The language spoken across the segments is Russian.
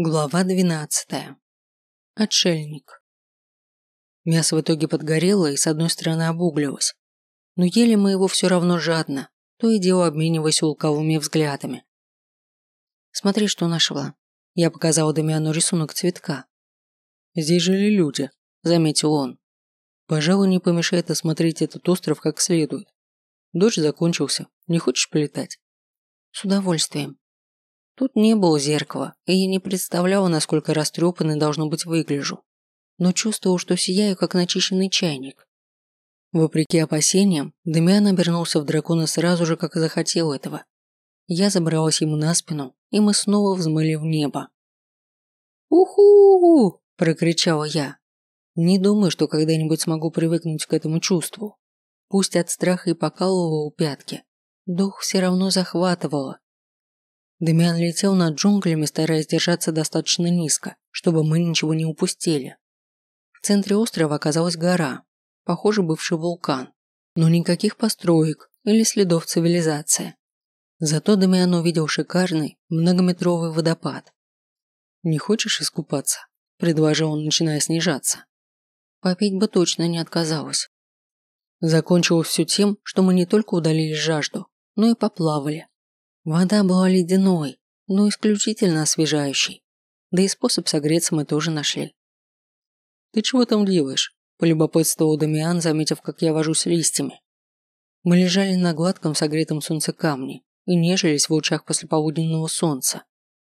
Глава двенадцатая. Отшельник. Мясо в итоге подгорело и с одной стороны обуглилось. Но ели мы его все равно жадно, то и дело обмениваясь лукавыми взглядами. «Смотри, что нашла». Я показала Дамиану рисунок цветка. «Здесь жили люди», – заметил он. «Пожалуй, не помешает осмотреть этот остров как следует. Дождь закончился. Не хочешь полетать?» «С удовольствием», Тут не было зеркала, и я не представляла, насколько растрепанной должно быть выгляжу. Но чувствовал, что сияю, как начищенный чайник. Вопреки опасениям, Демиан обернулся в дракона сразу же, как захотел этого. Я забралась ему на спину, и мы снова взмыли в небо. «Уху!» – прокричала я. Не думаю, что когда-нибудь смогу привыкнуть к этому чувству. Пусть от страха и покалывало у пятки, дух все равно захватывало, Демиан летел над джунглями, стараясь держаться достаточно низко, чтобы мы ничего не упустили. В центре острова оказалась гора, похоже, бывший вулкан, но никаких построек или следов цивилизации. Зато Демиан увидел шикарный, многометровый водопад. «Не хочешь искупаться?» – предложил он, начиная снижаться. Попить бы точно не отказалась. Закончилось все тем, что мы не только удалили жажду, но и поплавали, Вода была ледяной, но исключительно освежающей. Да и способ согреться мы тоже нашли. «Ты чего там делаешь?» – полюбопытствовал Дамиан, заметив, как я вожусь листьями. Мы лежали на гладком согретом солнце камне и нежились в лучах послеполуденного солнца.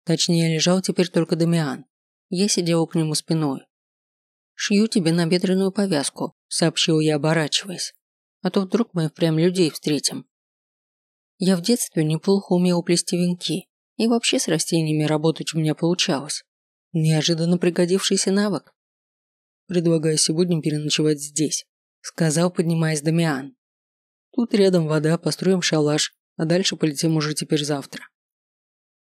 Точнее, лежал теперь только Дамиан. Я сидела к нему спиной. «Шью тебе набедренную повязку», – сообщил я, оборачиваясь. «А то вдруг мы впрямь людей встретим». Я в детстве неплохо умел плести венки, и вообще с растениями работать у меня получалось. Неожиданно пригодившийся навык. Предлагаю сегодня переночевать здесь, сказал, поднимаясь Дамиан. Тут рядом вода, построим шалаш, а дальше полетим уже теперь завтра.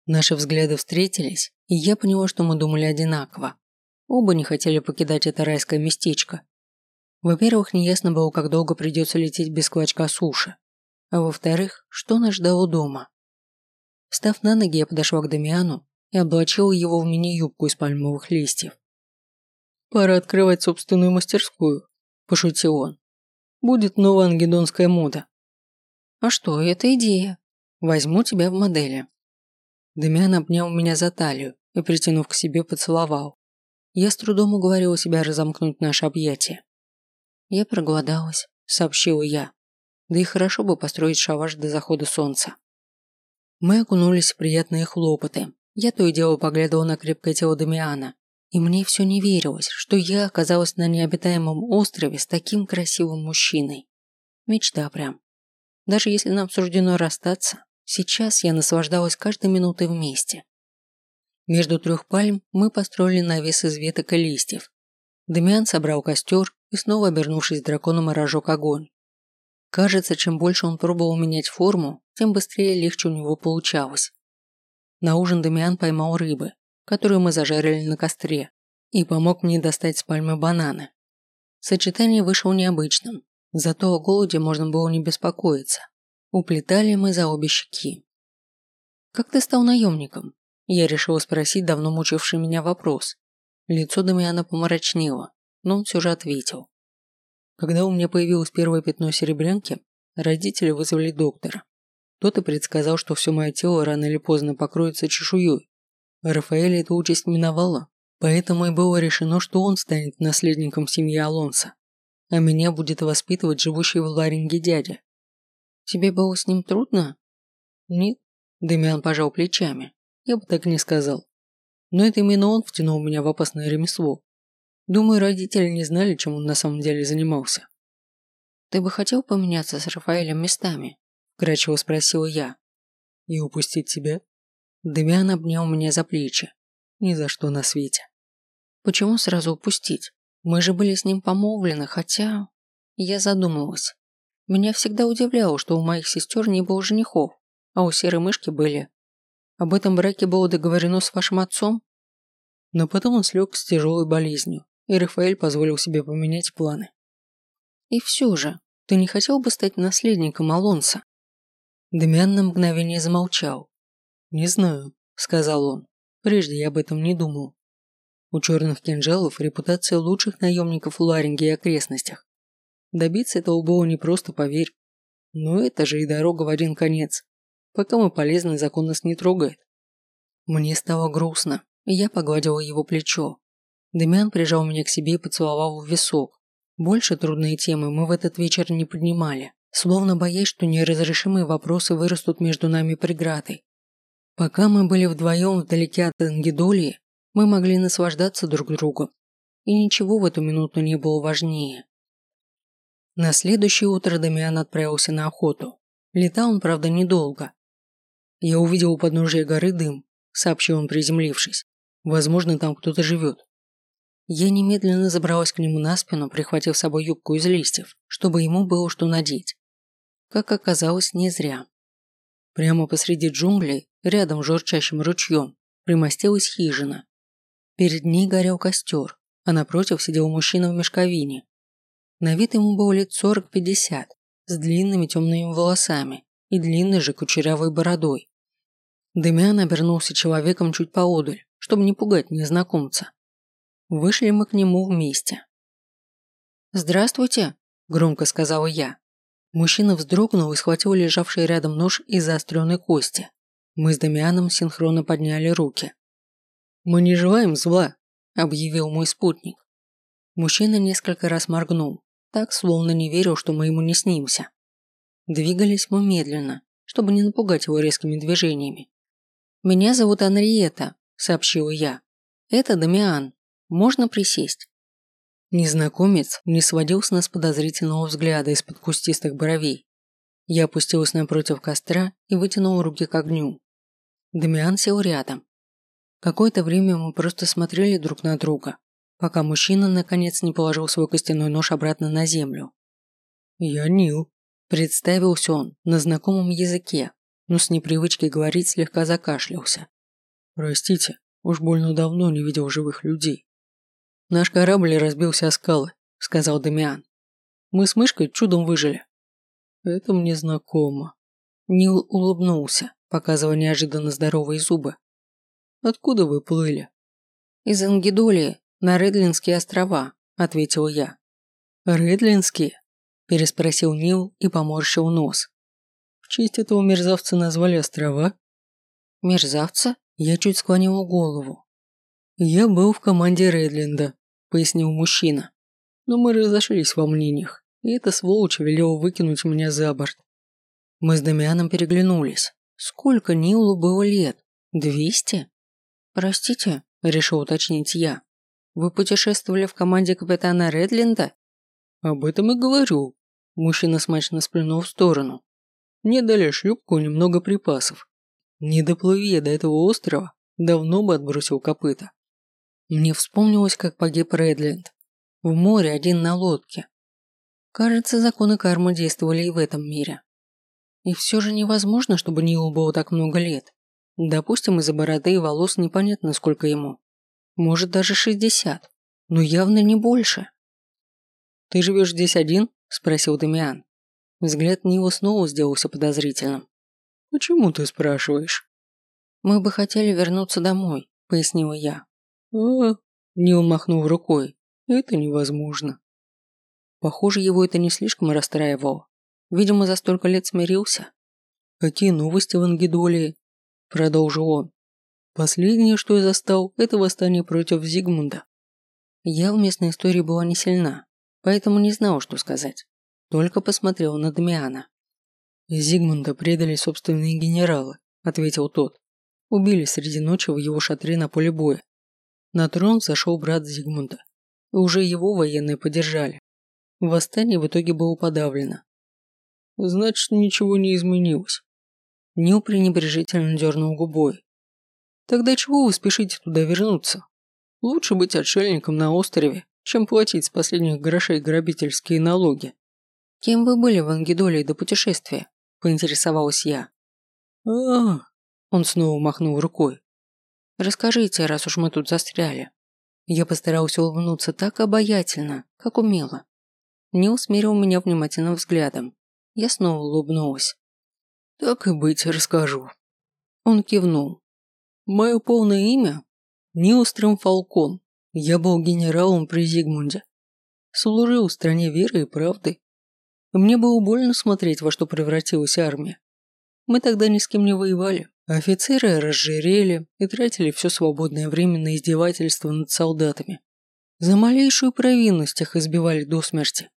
Наши взгляды встретились, и я поняла, что мы думали одинаково. Оба не хотели покидать это райское местечко. Во-первых, неясно было, как долго придется лететь без клочка суши. А во-вторых, что нас ждало дома? Встав на ноги, я подошла к Дамиану и облачила его в мини-юбку из пальмовых листьев. «Пора открывать собственную мастерскую», – пошутил он. «Будет новая ангедонская мода». «А что, это идея. Возьму тебя в модели». Дамиан обнял меня за талию и, притянув к себе, поцеловал. Я с трудом уговорила себя разомкнуть наше объятие. «Я проголодалась», – сообщила я. Да и хорошо бы построить шаваш до захода солнца. Мы окунулись в приятные хлопоты. Я то и дело поглядывал на крепкое тело Дамиана, и мне все не верилось, что я оказалась на необитаемом острове с таким красивым мужчиной. Мечта прям. Даже если нам суждено расстаться, сейчас я наслаждалась каждой минутой вместе. Между трех пальм мы построили навес из веток и листьев. Дамиан собрал костер и снова, обернувшись драконом, разжег огонь. Кажется, чем больше он пробовал менять форму, тем быстрее и легче у него получалось. На ужин Дамиан поймал рыбы, которую мы зажарили на костре, и помог мне достать с пальмы бананы. Сочетание вышло необычным, зато о голоде можно было не беспокоиться. Уплетали мы за обе щеки. «Как ты стал наемником?» Я решила спросить давно мучивший меня вопрос. Лицо Дамиана помрачнело, но он все же ответил. Когда у меня появилось первое пятно серебрянки, родители вызвали доктора. Тот и предсказал, что все мое тело рано или поздно покроется чешуей. Рафаэля эта участь миновала, поэтому и было решено, что он станет наследником семьи Алонса, а меня будет воспитывать живущий в Ларинге дядя. Тебе было с ним трудно? Нет, Демиан пожал плечами. Я бы так не сказал. Но это именно он втянул меня в опасное ремесло. Думаю, родители не знали, чем он на самом деле занимался. «Ты бы хотел поменяться с Рафаэлем местами?» – вкрадчиво спросила я. «И упустить тебя?» Демиан обнял меня за плечи. «Ни за что на свете». «Почему сразу упустить? Мы же были с ним помолвлены, хотя...» Я задумалась. Меня всегда удивляло, что у моих сестер не было женихов, а у серой мышки были. Об этом браке было договорено с вашим отцом? Но потом он слег с тяжелой болезнью, и Рафаэль позволил себе поменять планы. «И все же, ты не хотел бы стать наследником Алонса?» Демиан на мгновение замолчал. «Не знаю», – сказал он. Прежде я об этом не думал. У черных кинжалов репутация лучших наемников в Ларинге и окрестностях. Добиться этого было непросто, поверь. Но это же и дорога в один конец. Пока мы полезны, закон нас не трогает. Мне стало грустно, и я погладила его плечо. Демиан прижал меня к себе и поцеловал в висок. Больше трудные темы мы в этот вечер не поднимали, словно боясь, что неразрешимые вопросы вырастут между нами преградой. Пока мы были вдвоем вдалеке от Ангидолии, мы могли наслаждаться друг другом, и ничего в эту минуту не было важнее. На следующее утро Дамиан отправился на охоту. Летал он, правда, недолго. «Я увидел у подножия горы дым», – сообщил он, приземлившись. «Возможно, там кто-то живет». Я немедленно забралась к нему на спину, прихватив с собой юбку из листьев, чтобы ему было что надеть. Как оказалось, не зря. Прямо посреди джунглей, рядом с журчащим ручьем, примостилась хижина. Перед ней горел костер, а напротив сидел мужчина в мешковине. На вид ему было лет сорок-пятьдесят, с длинными темными волосами и длинной же кучерявой бородой. Демиан обернулся человеком чуть поодаль, чтобы не пугать незнакомца. Вышли мы к нему вместе. «Здравствуйте», – громко сказала я. Мужчина вздрогнул и схватил лежавший рядом нож из заостренной кости. Мы с Дамианом синхронно подняли руки. «Мы не желаем зла», – объявил мой спутник. Мужчина несколько раз моргнул, так, словно не верил, что мы ему не снимся. Двигались мы медленно, чтобы не напугать его резкими движениями. «Меня зовут Анриета», – сообщила я. «Это Дамиан. Можно присесть?» Незнакомец не сводил с нас подозрительного взгляда из-под кустистых бровей. Я опустилась напротив костра и вытянула руки к огню. Дамиан сел рядом, Какое-то время мы просто смотрели друг на друга, пока мужчина наконец не положил свой костяной нож обратно на землю. «Я Нил», – представился он на знакомом языке, но с непривычки говорить слегка закашлялся. «Простите, уж больно давно не видел живых людей». «Наш корабль разбился о скалы», – сказал Дамиан. «Мы с мышкой чудом выжили». «Это мне знакомо». Нил улыбнулся, показывая неожиданно здоровые зубы. Откуда вы плыли?» «Из Ангидолии, на Редлинские острова», – ответил я. «Редлинские?» – переспросил Нил и поморщил нос. «В честь этого мерзавца назвали острова?» «Мерзавца?» – я чуть склонил голову. «Я был в команде Редлинда», – пояснил мужчина. «Но мы разошлись во мнениях, и эта сволочь велела выкинуть меня за борт». Мы с Дамианом переглянулись. Сколько Нилу было лет? Двести? «Простите», – решил уточнить я. «Вы путешествовали в команде капитана Редлинда?» «Об этом и говорю», – мужчина смачно сплюнул в сторону. «Мне дали шлюпку немного припасов. Не доплыви я до этого острова, давно бы отбросил копыта». Мне вспомнилось, как погиб Редленд. В море один на лодке. Кажется, законы кармы действовали и в этом мире. И все же невозможно, чтобы Нилу было так много лет. Допустим, из-за бороды и волос непонятно, сколько ему. Может, даже шестьдесят. Но явно не больше. «Ты живешь здесь один?» – спросил Дамиан. Взгляд Нила снова сделался подозрительным. «Почему ты спрашиваешь?» «Мы бы хотели вернуться домой», – пояснила я. «А, Нил махнул рукой. Это невозможно. Похоже, его это не слишком расстраивало. Видимо, за столько лет смирился. Какие новости в Ангидолии? продолжил он. Последнее, что я застал, это восстание против Зигмунда. Я в местной истории была не сильна, поэтому не знал, что сказать. Только посмотрел на Дамиана. Зигмунда предали собственные генералы, ответил тот. Убили среди ночи в его шатре на поле боя. На трон зашел брат Зигмунда. Уже его военные поддержали. Восстание в итоге было подавлено. Значит, ничего не изменилось. Нил пренебрежительно дернул губой. «Тогда чего вы спешите туда вернуться? Лучше быть отшельником на острове, чем платить с последних грошей грабительские налоги». «Кем вы были в Ангидоле до путешествия?» – поинтересовалась я. а, Он снова махнул рукой. «Расскажите, раз уж мы тут застряли». Я постарался улыбнуться так обаятельно, как умела. Нил смирил меня внимательным взглядом. Я снова улыбнулась. «Так и быть, расскажу». Он кивнул. Мое полное имя – Нилстром Фалкон. Я был генералом при Зигмунде. Служил стране веры и правды. Мне было больно смотреть, во что превратилась армия. Мы тогда ни с кем не воевали. Офицеры разжирели и тратили все свободное время на издевательство над солдатами. За малейшую провинность их избивали до смерти.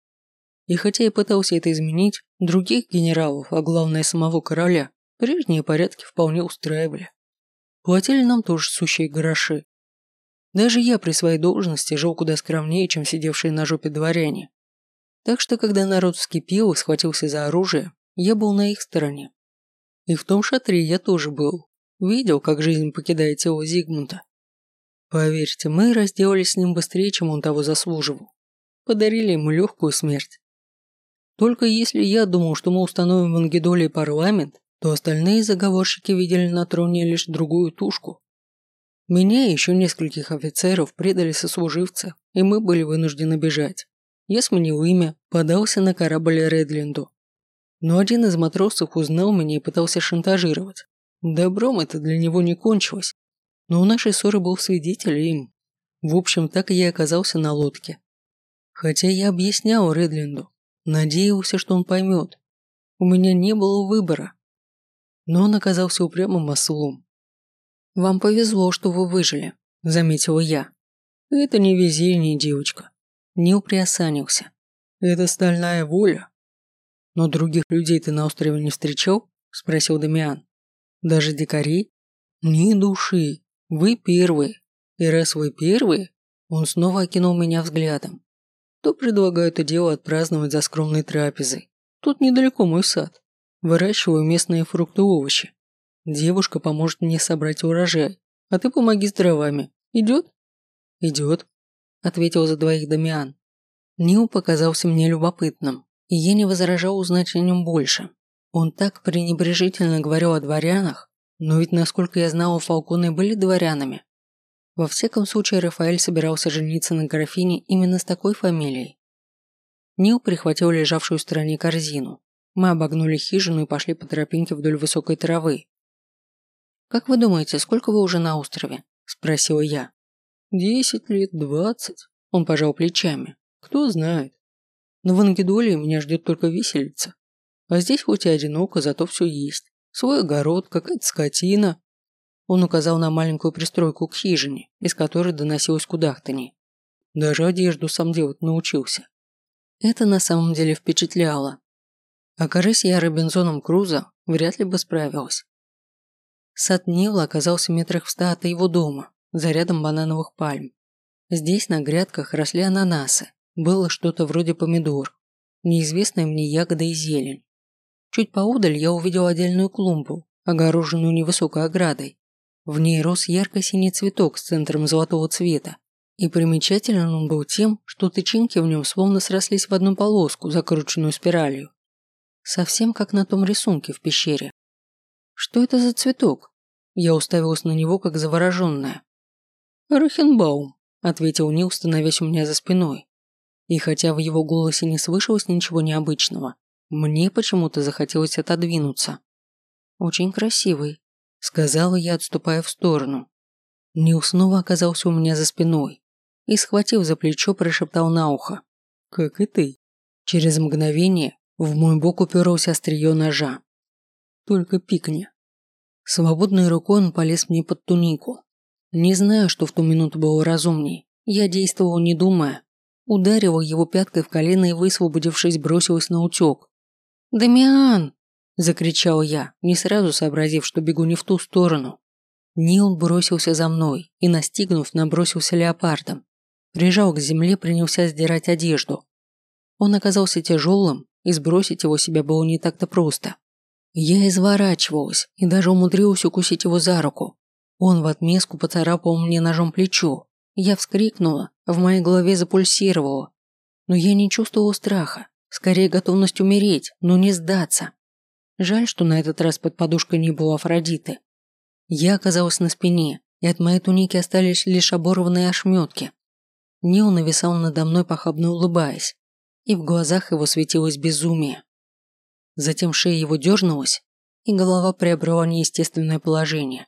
И хотя я пытался это изменить, других генералов, а главное самого короля, прежние порядки вполне устраивали. Платили нам тоже сущие гроши. Даже я при своей должности жил куда скромнее, чем сидевшие на жопе дворяне. Так что, когда народ вскипел и схватился за оружие, я был на их стороне. И в том шатре я тоже был. Видел, как жизнь покидает тело Зигмунда. Поверьте, мы разделались с ним быстрее, чем он того заслуживал. Подарили ему легкую смерть. Только если я думал, что мы установим в Ангидоле парламент, то остальные заговорщики видели на троне лишь другую тушку. Меня и еще нескольких офицеров предали сослуживцы, и мы были вынуждены бежать. Я сменил имя, подался на корабль Редленду. Но один из матросов узнал меня и пытался шантажировать. Добром это для него не кончилось. Но у нашей ссоры был свидетель им. В общем, так и я оказался на лодке. Хотя я объяснял Редленду, Надеялся, что он поймет. У меня не было выбора. Но он оказался упрямым ослом. «Вам повезло, что вы выжили», – заметила я. «Это не везение, девочка». Не уприосанился. «Это стальная воля». «Но других людей ты на острове не встречал?» – спросил Дамиан. «Даже дикарей?» «Ни души. Вы первые. И раз вы первые...» Он снова окинул меня взглядом то предлагаю это дело отпраздновать за скромной трапезой. Тут недалеко мой сад. Выращиваю местные фрукты и овощи. Девушка поможет мне собрать урожай, а ты помоги с дровами. Идет? Идет, ответил за двоих Дамиан. Нил показался мне любопытным, и я не возражал узнать о нем больше. Он так пренебрежительно говорил о дворянах, но ведь, насколько я знал, фалконы были дворянами. Во всяком случае, Рафаэль собирался жениться на графине именно с такой фамилией. Нил прихватил лежавшую в стороне корзину. Мы обогнули хижину и пошли по тропинке вдоль высокой травы. «Как вы думаете, сколько вы уже на острове?» – спросила я. «Десять лет, двадцать», – он пожал плечами. «Кто знает. Но в Ангидоле меня ждет только виселица. А здесь хоть и одиноко, зато все есть. Свой огород, какая-то скотина, он указал на маленькую пристройку к хижине, из которой доносилось кудахтанье. Даже одежду сам делать научился. Это на самом деле впечатляло. Окажись я Робинзоном Крузо, вряд ли бы справилась. Сад Нила оказался метрах в ста от его дома, за рядом банановых пальм. Здесь на грядках росли ананасы, было что-то вроде помидор, неизвестная мне ягода и зелень. Чуть поудаль я увидел отдельную клумбу, огороженную невысокой оградой. В ней рос ярко-синий цветок с центром золотого цвета. И примечателен он был тем, что тычинки в нем словно срослись в одну полоску, закрученную спиралью. Совсем как на том рисунке в пещере. Что это за цветок? Я уставилась на него, как завороженная. «Рахенбаум», – ответил Нил, становясь у меня за спиной. И хотя в его голосе не слышалось ничего необычного, мне почему-то захотелось отодвинуться. «Очень красивый», сказала я, отступая в сторону. Нил снова оказался у меня за спиной и, схватив за плечо, прошептал на ухо. «Как и ты». Через мгновение в мой бок уперлось острие ножа. «Только пикни». Свободной рукой он полез мне под тунику. Не знаю, что в ту минуту было разумней. Я действовал не думая. Ударила его пяткой в колено и, высвободившись, бросилась на утек. «Дамиан!» Закричал я, не сразу сообразив, что бегу не в ту сторону. Нил бросился за мной и, настигнув, набросился леопардом. Прижал к земле, принялся сдирать одежду. Он оказался тяжелым, и сбросить его себя было не так-то просто. Я изворачивалась и даже умудрилась укусить его за руку. Он в отместку поцарапал мне ножом плечо. Я вскрикнула, в моей голове запульсировало. Но я не чувствовала страха, скорее готовность умереть, но не сдаться. Жаль, что на этот раз под подушкой не было Афродиты. Я оказалась на спине, и от моей туники остались лишь оборванные ошметки. Нил нависал надо мной, похабно улыбаясь, и в глазах его светилось безумие. Затем шея его дернулась, и голова приобрела неестественное положение.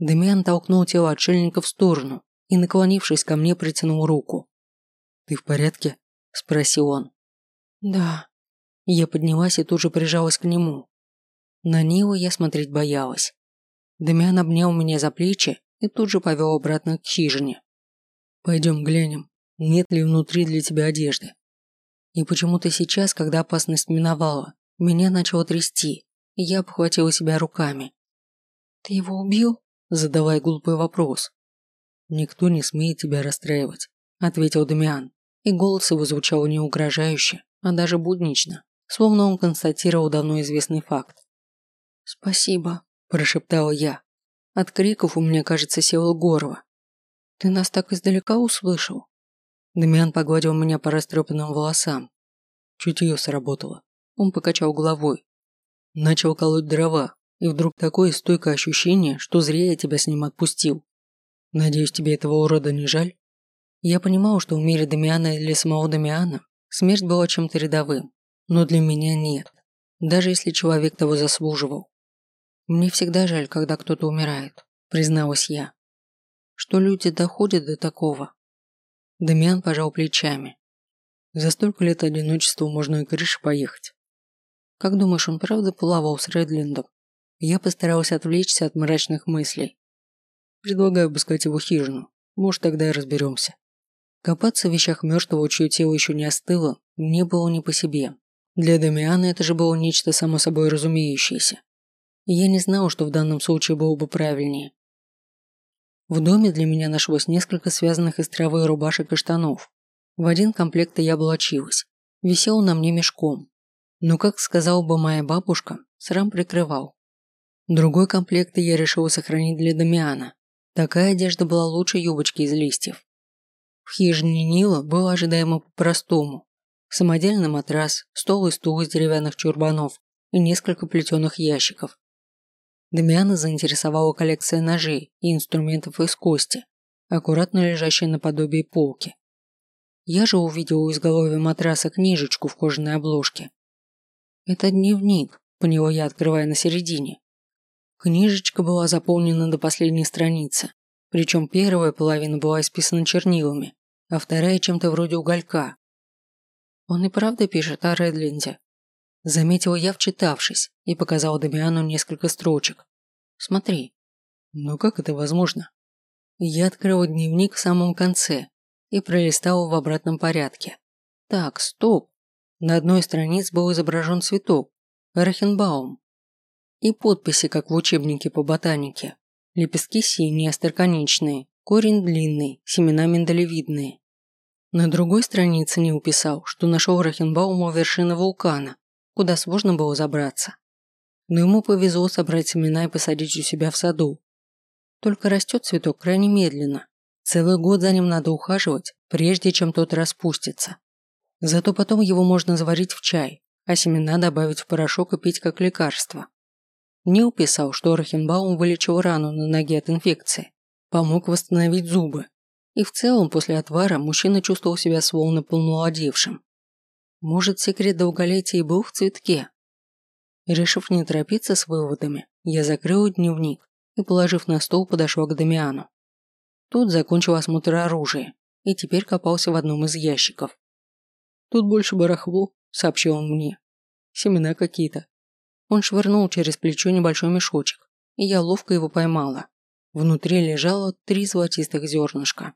Демиан толкнул тело отшельника в сторону и, наклонившись ко мне, протянул руку. «Ты в порядке?» – спросил он. «Да». Я поднялась и тут же прижалась к нему. На Нила я смотреть боялась. Демиан обнял меня за плечи и тут же повел обратно к хижине. «Пойдем глянем, нет ли внутри для тебя одежды». И почему-то сейчас, когда опасность миновала, меня начало трясти, и я обхватила себя руками. «Ты его убил?» задавая глупый вопрос. «Никто не смеет тебя расстраивать», – ответил Дамиан, и голос его звучал не угрожающе, а даже буднично, словно он констатировал давно известный факт. «Спасибо», – прошептала я. От криков у меня, кажется, село горло. «Ты нас так издалека услышал?» Дамиан погладил меня по растрепанным волосам. Чутье сработало. Он покачал головой. Начал колоть дрова, и вдруг такое стойкое ощущение, что зря я тебя с ним отпустил. Надеюсь, тебе этого урода не жаль? Я понимал, что в мире Дамиана или самого Дамиана смерть была чем-то рядовым, но для меня нет, даже если человек того заслуживал. Мне всегда жаль, когда кто-то умирает, призналась я. Что люди доходят до такого. Дамиан пожал плечами. За столько лет одиночества можно и крыше поехать. Как думаешь, он правда плавал с Редлиндом? Я постарался отвлечься от мрачных мыслей. Предлагаю обыскать его хижину. Может, тогда и разберемся. Копаться в вещах мертвого, чье тело еще не остыло, мне было не по себе. Для Дамиана это же было нечто само собой разумеющееся. я не знал, что в данном случае было бы правильнее. В доме для меня нашлось несколько связанных из травы рубашек и штанов. В один комплект я облачилась. Висел на мне мешком. Но, как сказала бы моя бабушка, срам прикрывал. Другой комплект я решила сохранить для Дамиана. Такая одежда была лучше юбочки из листьев. В хижине Нила было ожидаемо по-простому. Самодельный матрас, стол и стул из деревянных чурбанов и несколько плетеных ящиков. Дамиана заинтересовала коллекция ножей и инструментов из кости, аккуратно лежащая наподобие полки. Я же увидела у изголовья матраса книжечку в кожаной обложке. «Это дневник», – поняла я, открывая на середине. Книжечка была заполнена до последней страницы, причем первая половина была исписана чернилами, а вторая чем-то вроде уголька. Он и правда пишет о Редленде. Заметила я, вчитавшись, и показал Дамиану несколько строчек. Смотри. Но как это возможно? Я открыла дневник в самом конце и пролистала в обратном порядке. Так, стоп. На одной странице был изображен цветок. Рахенбаум и подписи, как в учебнике по ботанике. Лепестки синие, остроконечные, корень длинный, семена миндалевидные. На другой странице не уписал, что нашел Рахенбаума у вершины вулкана, куда сложно было забраться. Но ему повезло собрать семена и посадить у себя в саду. Только растет цветок крайне медленно. Целый год за ним надо ухаживать, прежде чем тот распустится. Зато потом его можно заварить в чай, а семена добавить в порошок и пить как лекарство. Не уписал, что Рахенбаум вылечил рану на ноге от инфекции, помог восстановить зубы. И в целом после отвара мужчина чувствовал себя словно полнолодевшим. Может, секрет долголетия и был в цветке? Решив не торопиться с выводами, я закрыл дневник и, положив на стол, подошел к Дамиану. Тот закончил осмотр оружия и теперь копался в одном из ящиков. «Тут больше барахло», — сообщил он мне. «Семена какие-то. Он швырнул через плечо небольшой мешочек, и я ловко его поймала. Внутри лежало три золотистых зернышка.